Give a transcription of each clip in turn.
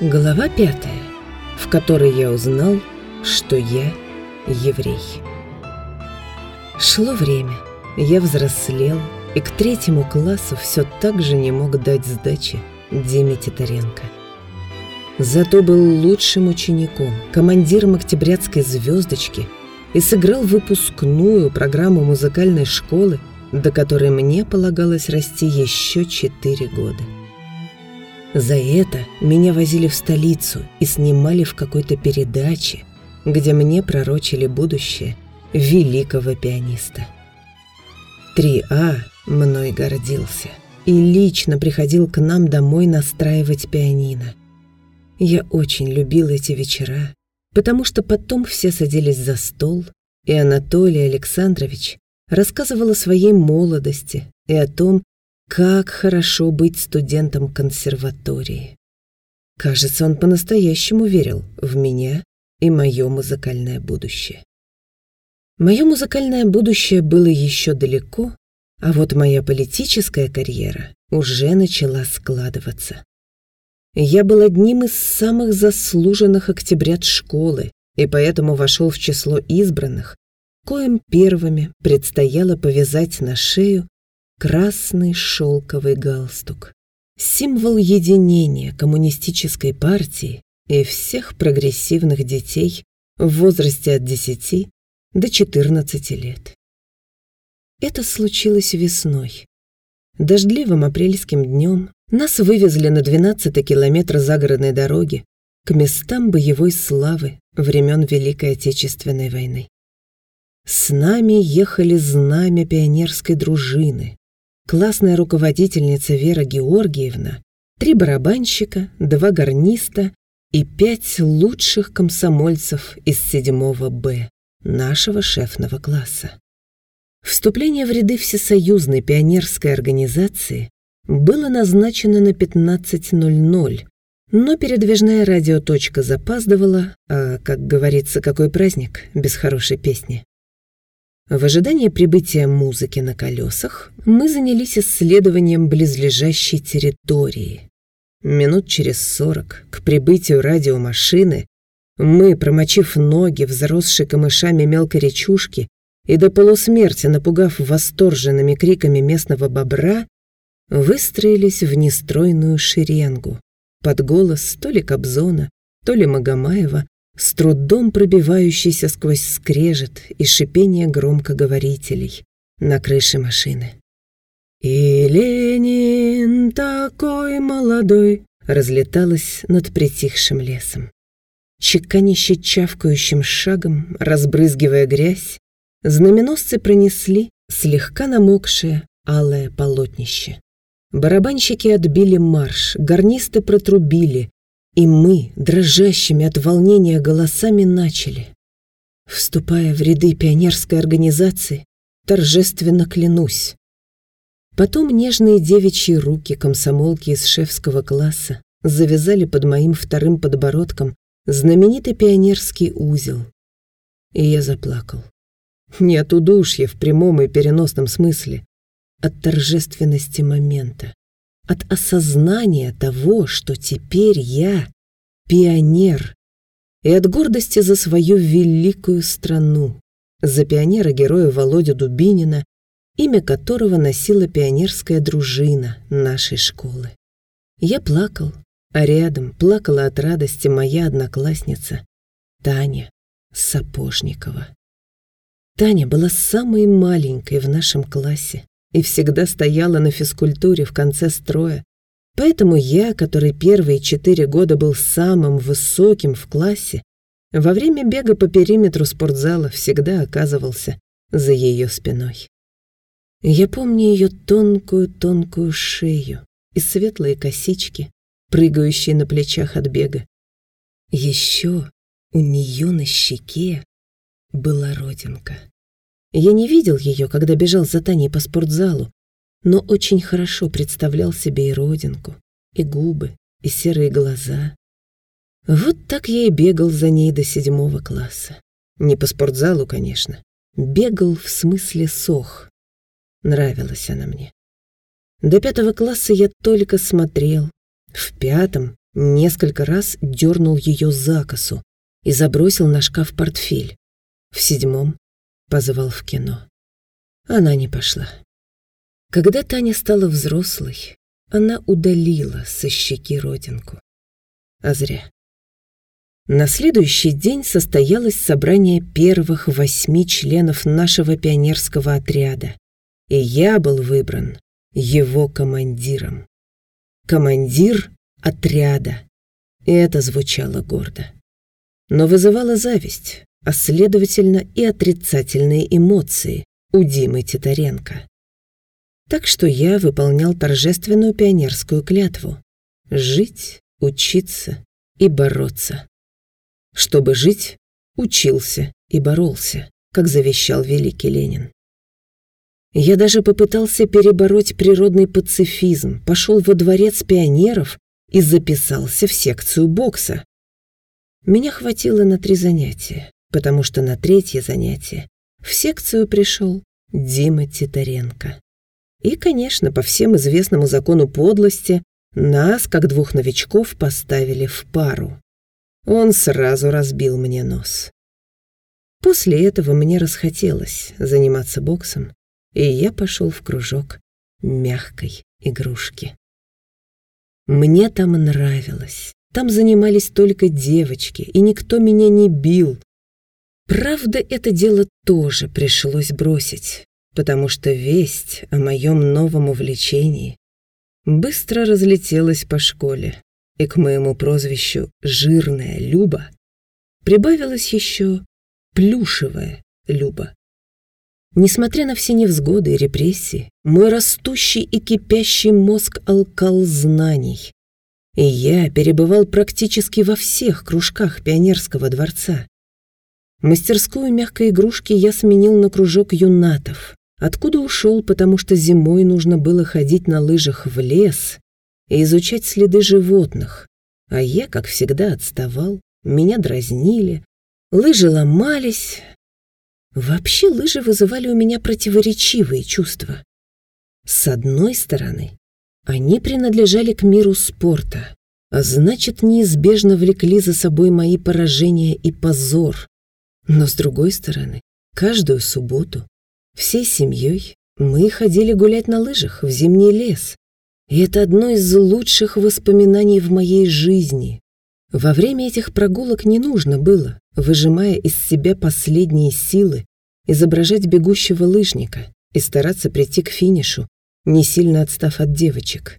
Глава пятая, в которой я узнал, что я еврей. Шло время, я взрослел, и к третьему классу все так же не мог дать сдачи Диме Титаренко. Зато был лучшим учеником, командиром октябрятской звездочки и сыграл выпускную программу музыкальной школы, до которой мне полагалось расти еще четыре года. За это меня возили в столицу и снимали в какой-то передаче, где мне пророчили будущее великого пианиста. 3А мной гордился и лично приходил к нам домой настраивать пианино. Я очень любил эти вечера, потому что потом все садились за стол, и Анатолий Александрович рассказывал о своей молодости и о том, как хорошо быть студентом консерватории. Кажется, он по-настоящему верил в меня и мое музыкальное будущее. Мое музыкальное будущее было еще далеко, а вот моя политическая карьера уже начала складываться. Я был одним из самых заслуженных октябрят школы и поэтому вошел в число избранных, коим первыми предстояло повязать на шею красный шелковый галстук. Символ единения коммунистической партии и всех прогрессивных детей в возрасте от 10 до 14 лет. Это случилось весной. Дождливым апрельским днем нас вывезли на 12 километр загородной дороги к местам боевой славы времен Великой Отечественной войны. С нами ехали знамя пионерской дружины, классная руководительница Вера Георгиевна, три барабанщика, два гарниста и пять лучших комсомольцев из седьмого Б, нашего шефного класса. Вступление в ряды Всесоюзной пионерской организации было назначено на 15.00, но передвижная радиоточка запаздывала, а, как говорится, какой праздник без хорошей песни. В ожидании прибытия музыки на колесах мы занялись исследованием близлежащей территории. Минут через сорок к прибытию радиомашины мы, промочив ноги в камышами мелкой речушке и до полусмерти напугав восторженными криками местного бобра, выстроились в нестройную шеренгу под голос то ли Кобзона, то ли Магомаева, с трудом пробивающийся сквозь скрежет и шипение громкоговорителей на крыше машины. «И Ленин такой молодой!» разлеталась над притихшим лесом. Чеканище чавкающим шагом, разбрызгивая грязь, знаменосцы пронесли слегка намокшее алое полотнище. Барабанщики отбили марш, гарнисты протрубили, и мы, дрожащими от волнения голосами, начали. Вступая в ряды пионерской организации, торжественно клянусь. Потом нежные девичьи руки комсомолки из шефского класса завязали под моим вторым подбородком знаменитый пионерский узел. И я заплакал. Не от удушья в прямом и переносном смысле, от торжественности момента от осознания того, что теперь я пионер, и от гордости за свою великую страну, за пионера-героя Володю Дубинина, имя которого носила пионерская дружина нашей школы. Я плакал, а рядом плакала от радости моя одноклассница Таня Сапожникова. Таня была самой маленькой в нашем классе, и всегда стояла на физкультуре в конце строя. Поэтому я, который первые четыре года был самым высоким в классе, во время бега по периметру спортзала всегда оказывался за ее спиной. Я помню ее тонкую-тонкую шею и светлые косички, прыгающие на плечах от бега. Еще у нее на щеке была родинка. Я не видел ее, когда бежал за Таней по спортзалу, но очень хорошо представлял себе и родинку, и губы, и серые глаза. Вот так я и бегал за ней до седьмого класса. Не по спортзалу, конечно. Бегал в смысле сох. Нравилась она мне. До пятого класса я только смотрел. В пятом несколько раз дернул ее за косу и забросил на шкаф портфель. В седьмом позвал в кино. Она не пошла. Когда Таня стала взрослой, она удалила со щеки родинку. А зря. На следующий день состоялось собрание первых восьми членов нашего пионерского отряда, и я был выбран его командиром. Командир отряда. И это звучало гордо. Но вызывало зависть, а следовательно и отрицательные эмоции у Димы Титаренко. Так что я выполнял торжественную пионерскую клятву – жить, учиться и бороться. Чтобы жить, учился и боролся, как завещал великий Ленин. Я даже попытался перебороть природный пацифизм, пошел во дворец пионеров и записался в секцию бокса. Меня хватило на три занятия, потому что на третье занятие в секцию пришел Дима Титаренко. И, конечно, по всем известному закону подлости, нас, как двух новичков, поставили в пару. Он сразу разбил мне нос. После этого мне расхотелось заниматься боксом, и я пошел в кружок мягкой игрушки. Мне там нравилось. Там занимались только девочки, и никто меня не бил. Правда, это дело тоже пришлось бросить, потому что весть о моем новом увлечении быстро разлетелась по школе, и к моему прозвищу «Жирная Люба» прибавилась еще «Плюшевая Люба». Несмотря на все невзгоды и репрессии, мой растущий и кипящий мозг алкал знаний. И я перебывал практически во всех кружках пионерского дворца. Мастерскую мягкой игрушки я сменил на кружок юнатов, откуда ушел, потому что зимой нужно было ходить на лыжах в лес и изучать следы животных, а я, как всегда, отставал, меня дразнили, лыжи ломались, Вообще лыжи вызывали у меня противоречивые чувства. С одной стороны, они принадлежали к миру спорта, а значит, неизбежно влекли за собой мои поражения и позор. Но с другой стороны, каждую субботу всей семьей мы ходили гулять на лыжах в зимний лес. И это одно из лучших воспоминаний в моей жизни. Во время этих прогулок не нужно было, выжимая из себя последние силы, изображать бегущего лыжника и стараться прийти к финишу, не сильно отстав от девочек.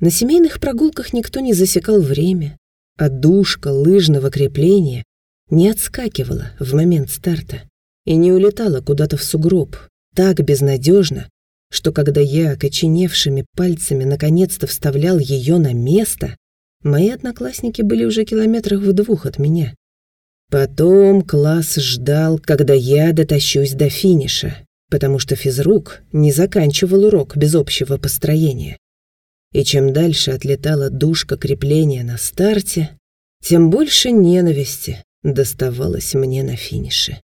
На семейных прогулках никто не засекал время, а душка лыжного крепления не отскакивала в момент старта и не улетала куда-то в сугроб так безнадежно, что когда я окоченевшими пальцами наконец-то вставлял ее на место, Мои одноклассники были уже километрах в двух от меня. Потом класс ждал, когда я дотащусь до финиша, потому что физрук не заканчивал урок без общего построения. И чем дальше отлетала душка крепления на старте, тем больше ненависти доставалось мне на финише.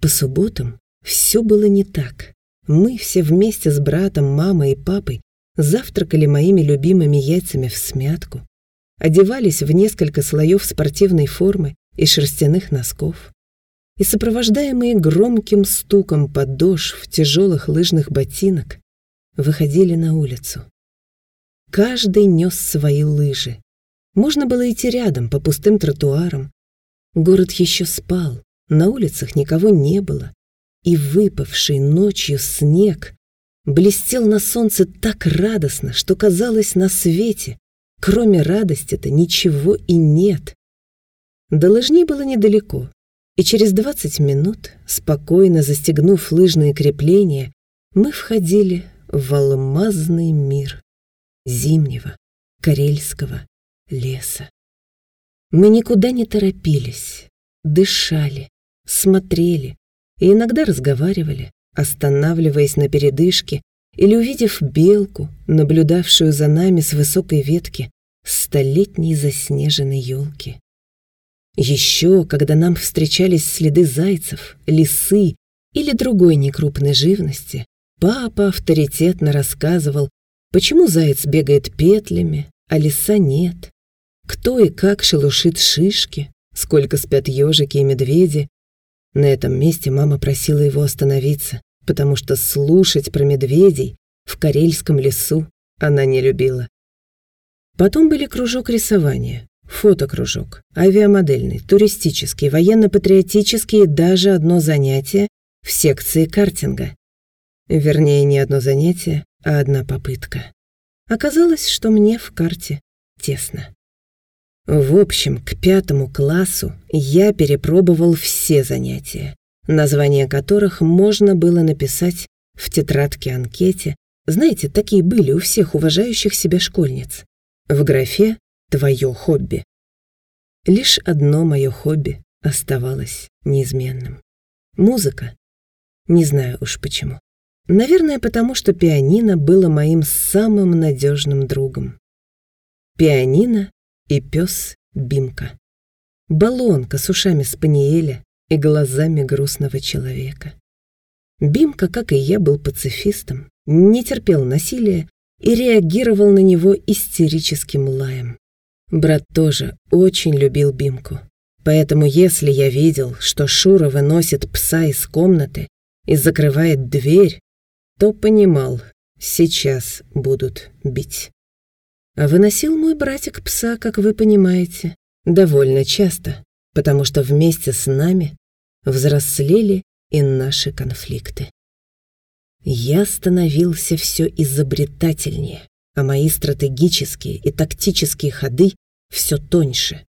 По субботам все было не так. Мы все вместе с братом, мамой и папой завтракали моими любимыми яйцами в смятку, одевались в несколько слоев спортивной формы и шерстяных носков, и, сопровождаемые громким стуком подошв тяжелых лыжных ботинок, выходили на улицу. Каждый нес свои лыжи. Можно было идти рядом по пустым тротуарам. Город еще спал, на улицах никого не было, и выпавший ночью снег блестел на солнце так радостно, что казалось на свете, кроме радости-то ничего и нет. До лыжни было недалеко, и через двадцать минут, спокойно застегнув лыжные крепления, мы входили в алмазный мир зимнего карельского леса. Мы никуда не торопились, дышали, смотрели и иногда разговаривали, останавливаясь на передышке или увидев белку, наблюдавшую за нами с высокой ветки столетней заснеженной елки. Еще, когда нам встречались следы зайцев, лисы или другой некрупной живности, папа авторитетно рассказывал, почему заяц бегает петлями, а леса нет. Кто и как шелушит шишки, сколько спят ежики и медведи. На этом месте мама просила его остановиться, потому что слушать про медведей в Карельском лесу она не любила. Потом были кружок рисования, фотокружок, авиамодельный, туристический, военно-патриотический и даже одно занятие в секции картинга. Вернее, не одно занятие, а одна попытка. Оказалось, что мне в карте тесно. В общем, к пятому классу я перепробовал все занятия, названия которых можно было написать в тетрадке-анкете. Знаете, такие были у всех уважающих себя школьниц. В графе «Твое хобби». Лишь одно мое хобби оставалось неизменным. Музыка. Не знаю уж почему. Наверное, потому что пианино было моим самым надежным другом. Пианино и пес Бимка. Баллонка с ушами спаниеля и глазами грустного человека. Бимка, как и я, был пацифистом, не терпел насилия и реагировал на него истерическим лаем. Брат тоже очень любил Бимку. Поэтому если я видел, что Шура выносит пса из комнаты и закрывает дверь, то понимал, сейчас будут бить. А выносил мой братик пса, как вы понимаете, довольно часто, потому что вместе с нами взрослели и наши конфликты. Я становился все изобретательнее, а мои стратегические и тактические ходы все тоньше.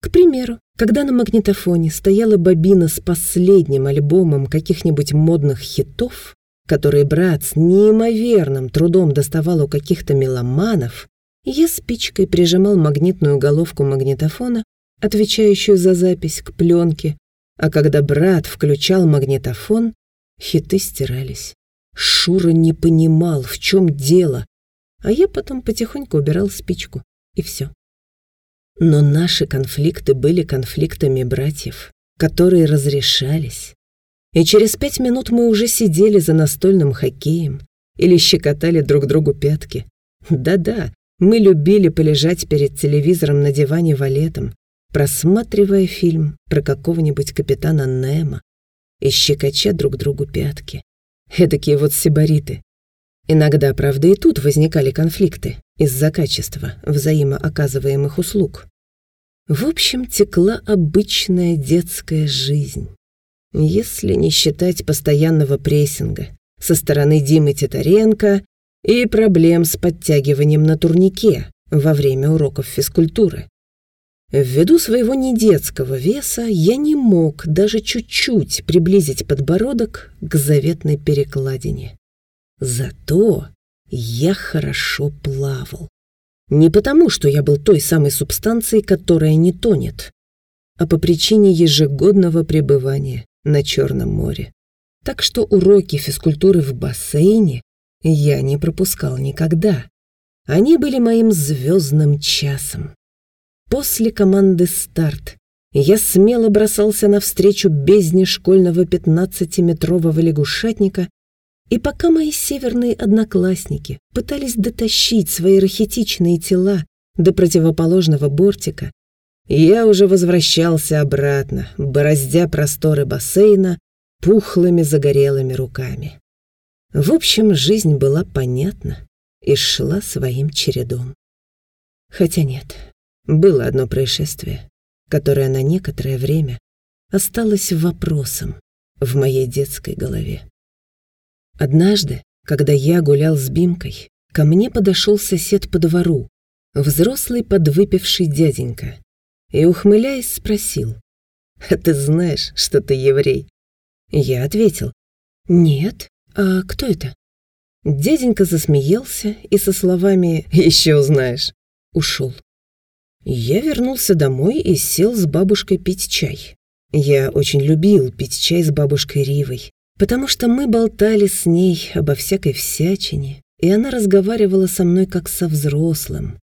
К примеру, когда на магнитофоне стояла бобина с последним альбомом каких-нибудь модных хитов, который брат с неимоверным трудом доставал у каких-то меломанов, я спичкой прижимал магнитную головку магнитофона, отвечающую за запись к пленке, а когда брат включал магнитофон, хиты стирались. Шура не понимал, в чем дело, а я потом потихоньку убирал спичку, и все. Но наши конфликты были конфликтами братьев, которые разрешались, и через пять минут мы уже сидели за настольным хоккеем или щекотали друг другу пятки. Да-да, мы любили полежать перед телевизором на диване валетом, просматривая фильм про какого-нибудь капитана Немо и щекоча друг другу пятки. Эдакие вот сибариты. Иногда, правда, и тут возникали конфликты из-за качества взаимооказываемых услуг. В общем, текла обычная детская жизнь если не считать постоянного прессинга со стороны Димы Титаренко и проблем с подтягиванием на турнике во время уроков физкультуры. Ввиду своего недетского веса я не мог даже чуть-чуть приблизить подбородок к заветной перекладине. Зато я хорошо плавал. Не потому, что я был той самой субстанцией, которая не тонет, а по причине ежегодного пребывания на Черном море. Так что уроки физкультуры в бассейне я не пропускал никогда. Они были моим звездным часом. После команды «Старт» я смело бросался навстречу бездне школьного пятнадцатиметрового лягушатника, и пока мои северные одноклассники пытались дотащить свои рахитичные тела до противоположного бортика, я уже возвращался обратно, бороздя просторы бассейна пухлыми загорелыми руками. В общем, жизнь была понятна и шла своим чередом. Хотя нет, было одно происшествие, которое на некоторое время осталось вопросом в моей детской голове. Однажды, когда я гулял с Бимкой, ко мне подошел сосед по двору, взрослый подвыпивший дяденька, и, ухмыляясь, спросил, «А ты знаешь, что ты еврей?» Я ответил, «Нет, а кто это?» Дяденька засмеялся и со словами «Еще узнаешь» ушел. Я вернулся домой и сел с бабушкой пить чай. Я очень любил пить чай с бабушкой Ривой, потому что мы болтали с ней обо всякой всячине, и она разговаривала со мной как со взрослым,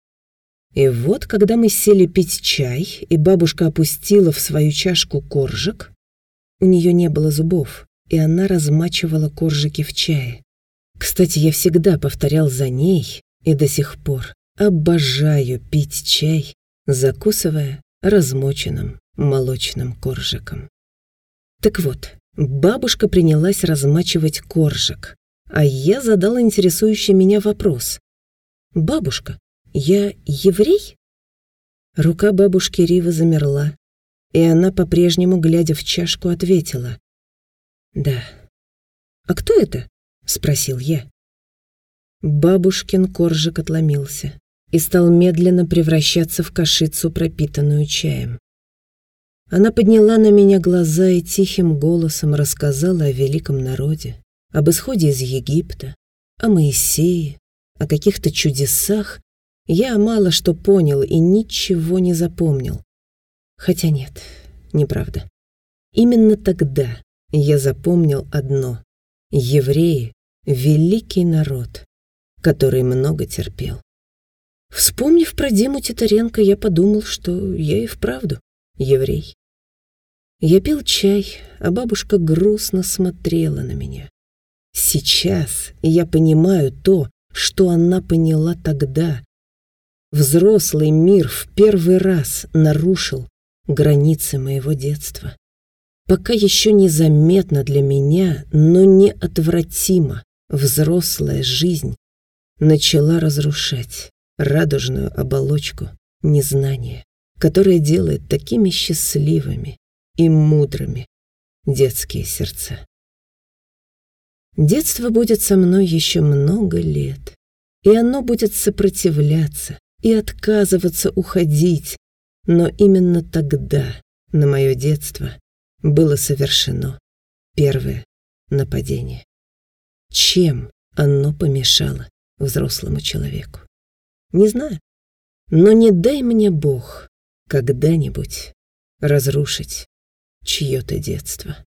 и вот, когда мы сели пить чай, и бабушка опустила в свою чашку коржик, у нее не было зубов, и она размачивала коржики в чае. Кстати, я всегда повторял за ней, и до сих пор обожаю пить чай, закусывая размоченным молочным коржиком. Так вот, бабушка принялась размачивать коржик, а я задал интересующий меня вопрос. «Бабушка, я еврей?» Рука бабушки Ривы замерла, и она, по-прежнему, глядя в чашку, ответила. «Да». «А кто это?» — спросил я. Бабушкин коржик отломился и стал медленно превращаться в кашицу, пропитанную чаем. Она подняла на меня глаза и тихим голосом рассказала о великом народе, об исходе из Египта, о Моисее, о каких-то чудесах. Я мало что понял и ничего не запомнил. Хотя нет, неправда. Именно тогда я запомнил одно. Евреи — великий народ, который много терпел. Вспомнив про Диму Титаренко, я подумал, что я и вправду еврей. Я пил чай, а бабушка грустно смотрела на меня. Сейчас я понимаю то, что она поняла тогда. Взрослый мир в первый раз нарушил границы моего детства. Пока еще незаметно для меня, но неотвратимо взрослая жизнь начала разрушать радужную оболочку незнания, которое делает такими счастливыми и мудрыми детские сердца. Детство будет со мной еще много лет, и оно будет сопротивляться и отказываться уходить, но именно тогда на мое детство было совершено первое нападение. Чем оно помешало взрослому человеку? Не знаю, но не дай мне Бог когда-нибудь разрушить чье-то детство.